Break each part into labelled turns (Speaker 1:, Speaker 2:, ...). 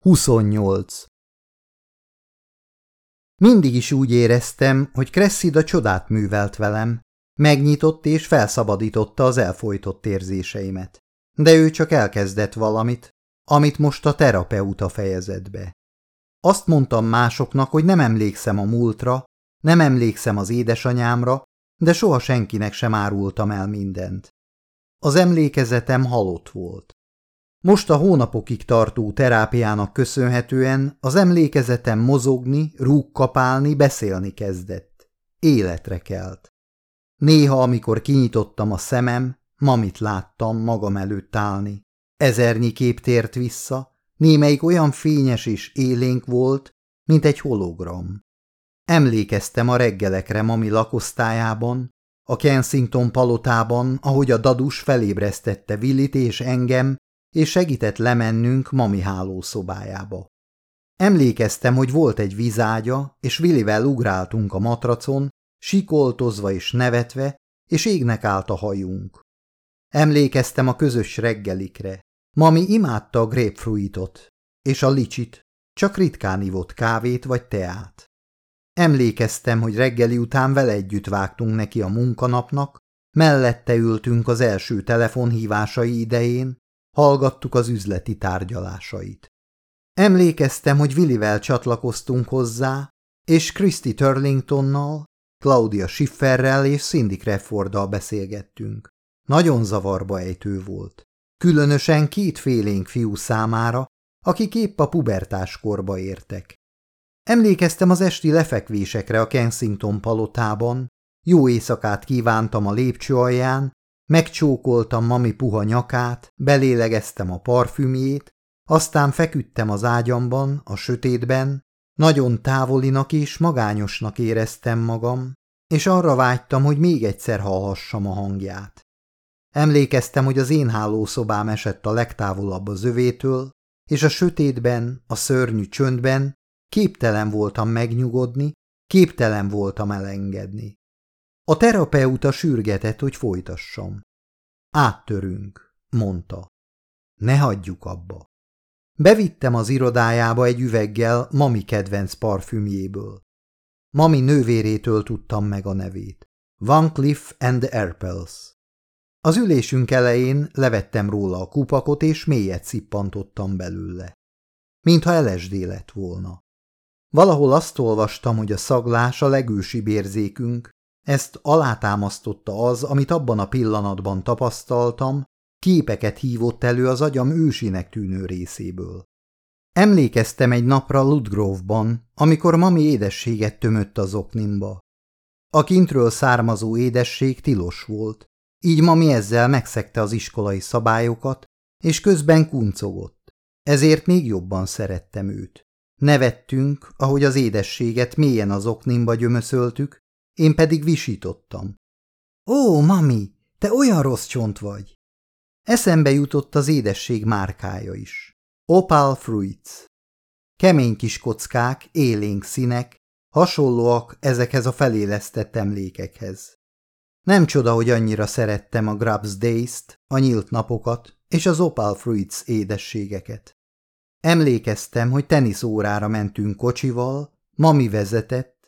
Speaker 1: 28. Mindig is úgy éreztem, hogy Cressida csodát művelt velem, megnyitott és felszabadította az elfolytott érzéseimet. De ő csak elkezdett valamit, amit most a terapeuta fejezett be. Azt mondtam másoknak, hogy nem emlékszem a múltra, nem emlékszem az édesanyámra, de soha senkinek sem árultam el mindent. Az emlékezetem halott volt. Most a hónapokig tartó terápiának köszönhetően az emlékezetem mozogni, rúgkapálni, beszélni kezdett. Életre kelt. Néha, amikor kinyitottam a szemem, mamit láttam magam előtt állni. Ezernyi kép tért vissza, némelyik olyan fényes és élénk volt, mint egy hologram. Emlékeztem a reggelekre mami lakosztályában, a Kensington palotában, ahogy a dadus felébresztette Willit és engem, és segített lemennünk mami hálószobájába. Emlékeztem, hogy volt egy vízágya, és Willivel ugráltunk a matracon, sikoltozva és nevetve, és égnek állt a hajunk. Emlékeztem a közös reggelikre. Mami imádta a grapefruitot, és a licsit, csak ritkán ivott kávét vagy teát. Emlékeztem, hogy reggeli után vele együtt vágtunk neki a munkanapnak, mellette ültünk az első telefonhívásai idején, hallgattuk az üzleti tárgyalásait. Emlékeztem, hogy Willivel csatlakoztunk hozzá, és Christy Turlingtonnal, Claudia Schifferrel és Cindy Crawforddal beszélgettünk. Nagyon zavarba ejtő volt. Különösen két félénk fiú számára, akik épp a pubertás korba értek. Emlékeztem az esti lefekvésekre a Kensington palotában, jó éjszakát kívántam a lépcső alján, Megcsókoltam mami puha nyakát, belélegeztem a parfümjét, aztán feküdtem az ágyamban, a sötétben, nagyon távolinak és magányosnak éreztem magam, és arra vágytam, hogy még egyszer hallhassam a hangját. Emlékeztem, hogy az én hálószobám esett a legtávolabb az övétől, és a sötétben, a szörnyű csöndben képtelen voltam megnyugodni, képtelen voltam elengedni. A terapeuta sürgetett, hogy folytassam. Áttörünk, mondta. Ne hagyjuk abba. Bevittem az irodájába egy üveggel mami kedvenc parfümjéből. Mami nővérétől tudtam meg a nevét. Van Cliff and the Erpels. Az ülésünk elején levettem róla a kupakot, és mélyet szippantottam belőle. Mintha LSD lett volna. Valahol azt olvastam, hogy a szaglás a legősibb érzékünk, ezt alátámasztotta az, amit abban a pillanatban tapasztaltam, képeket hívott elő az agyam ősinek tűnő részéből. Emlékeztem egy napra Ludgrove-ban, amikor mami édességet tömött az oknimba. A kintről származó édesség tilos volt, így mami ezzel megszegte az iskolai szabályokat, és közben kuncogott. Ezért még jobban szerettem őt. Nevettünk, ahogy az édességet mélyen az oknimba gyömöszöltük, én pedig visítottam. Ó, mami, te olyan rossz csont vagy! Eszembe jutott az édesség márkája is. Opal Fruits. Kemény kis kockák, élénk színek, hasonlóak ezekhez a felélesztett emlékekhez. Nem csoda, hogy annyira szerettem a Grubs Days-t, a nyílt napokat és az Opal Fruits édességeket. Emlékeztem, hogy teniszórára mentünk kocsival, mami vezetett,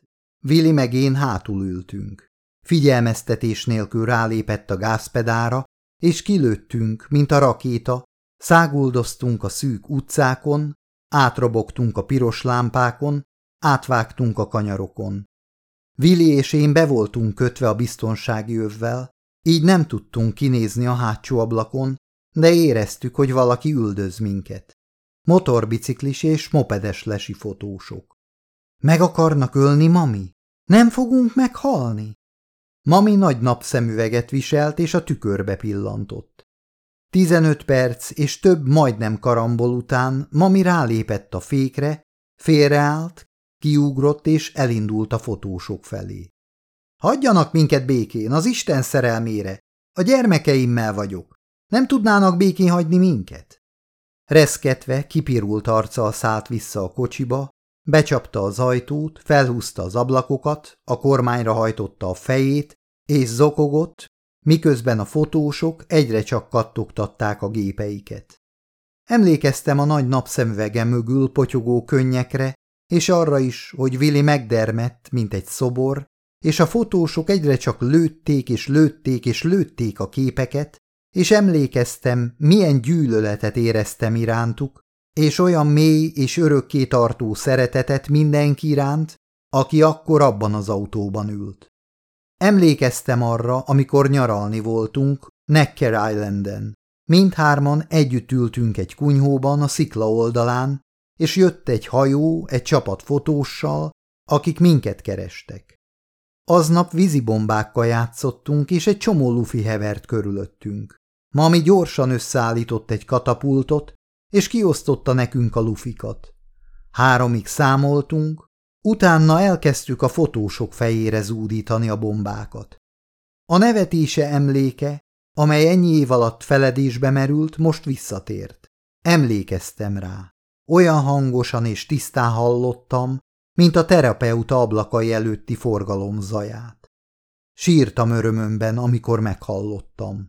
Speaker 1: Vili meg én hátul ültünk. Figyelmeztetés nélkül rálépett a gázpedára, és kilőttünk, mint a rakéta, száguldoztunk a szűk utcákon, átrobogtunk a piros lámpákon, átvágtunk a kanyarokon. Vili és én be voltunk kötve a biztonsági övvel, így nem tudtunk kinézni a hátsó ablakon, de éreztük, hogy valaki üldöz minket. Motorbiciklis és mopedes lesi fotósok. Meg akarnak ölni, mami? Nem fogunk meghalni? Mami nagy napszemüveget viselt, és a tükörbe pillantott. Tizenöt perc és több majdnem karambol után Mami rálépett a fékre, félreállt, kiugrott és elindult a fotósok felé. Hagyjanak minket békén, az Isten szerelmére! A gyermekeimmel vagyok. Nem tudnának békén hagyni minket? Reszketve, kipirult arccal szállt vissza a kocsiba, Becsapta az ajtót, felhúzta az ablakokat, a kormányra hajtotta a fejét, és zokogott, miközben a fotósok egyre csak kattogtatták a gépeiket. Emlékeztem a nagy napszemüvege mögül potyogó könnyekre, és arra is, hogy Willi megdermett, mint egy szobor, és a fotósok egyre csak lőtték és lőtték és lőtték a képeket, és emlékeztem, milyen gyűlöletet éreztem irántuk, és olyan mély és örökké tartó szeretetet mindenki iránt, aki akkor abban az autóban ült. Emlékeztem arra, amikor nyaralni voltunk Necker Islanden. Mindhárman együtt ültünk egy kunyhóban a szikla oldalán, és jött egy hajó egy csapat fotóssal, akik minket kerestek. Aznap vízibombákkal játszottunk, és egy csomó lufi hevert körülöttünk. Mami gyorsan összeállított egy katapultot, és kiosztotta nekünk a lufikat. Háromig számoltunk, utána elkezdtük a fotósok fejére zúdítani a bombákat. A nevetése emléke, amely ennyi év alatt feledésbe merült, most visszatért. Emlékeztem rá. Olyan hangosan és tisztán hallottam, mint a terapeuta ablakai előtti forgalom zaját. Sírtam örömömben, amikor meghallottam.